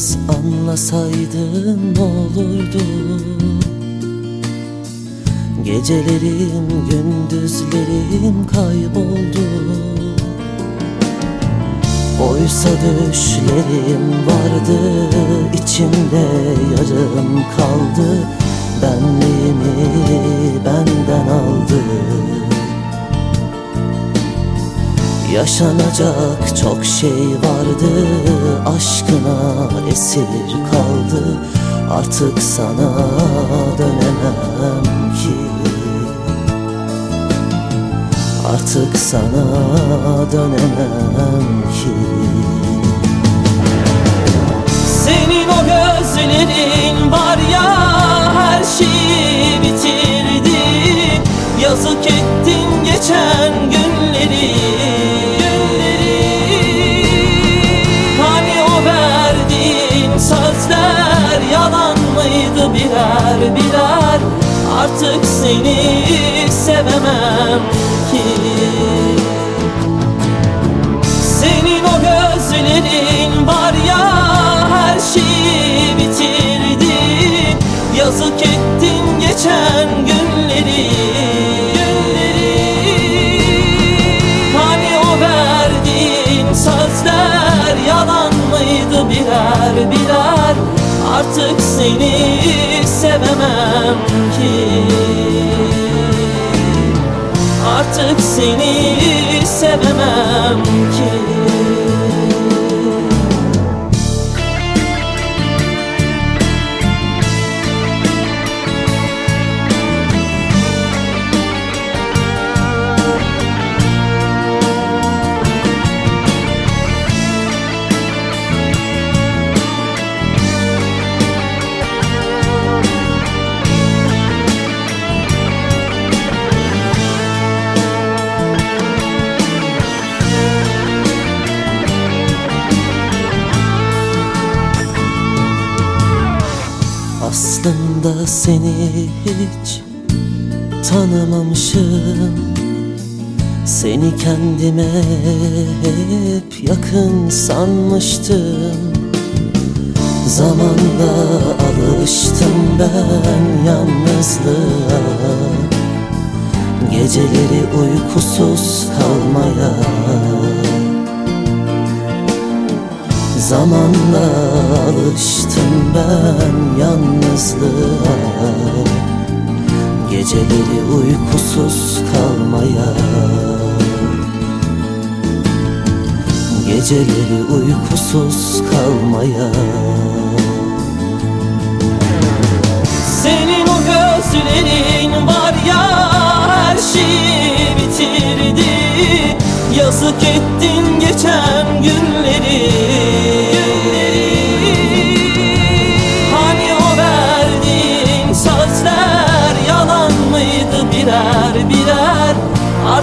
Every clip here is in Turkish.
Biraz anlasaydın olurdu? Gecelerim gündüzlerim kayboldu. Oysa düşlerim vardı içimde yarım kaldı. Benliğimi benden Yaşanacak çok şey vardı Aşkına esir kaldı. Artık sana dönemem ki. Artık sana dönemem ki. Senin o gözlerin var ya her şeyi bitirdi. Yazık ettin geçen sözler yalan mıydı birer birer? Artık seni sevemem ki. Senin o gözlerin var ya her şeyi birer Artık seni sevemem ki. Artık seni sevemem ki Aslında seni hiç tanımamışım. Seni kendime hep yakın sanmıştım. Zamanla alıştım ben yalnızlığa. Geceleri uykusuz kalmaya Zamanla alıştım ben yalnızlığa. Geceleri uykusuz kalmaya. Geceleri uykusuz kalmaya. Senin o gözlerin var ya her şeyi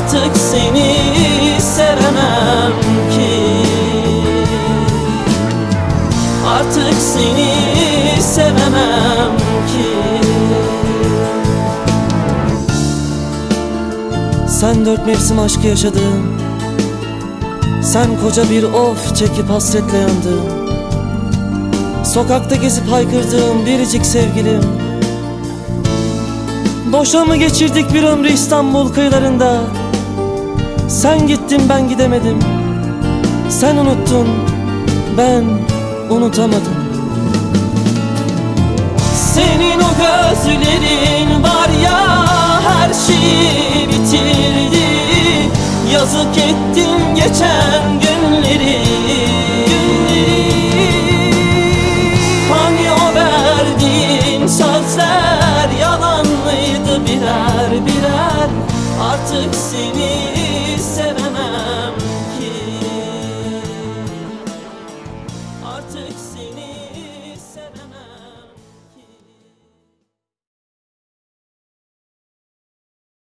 Artık seni sevemem ki. Artık seni sevemem ki. Sen dört mevsim aşkı yaşadın. Sen koca bir of çekip hasretle yandın. Sokakta gezip haykırdığım biricik sevgilim. Boşa mı geçirdik bir ömrü İstanbul kıyılarında Sen gittin ben gidemedim. Sen unuttun ben unutamadım. Senin o gözlerin var ya her şeyi bitirdi. Yazık ettin geçen günleri Hani o verdiğin sözler yalan birer birer? Artık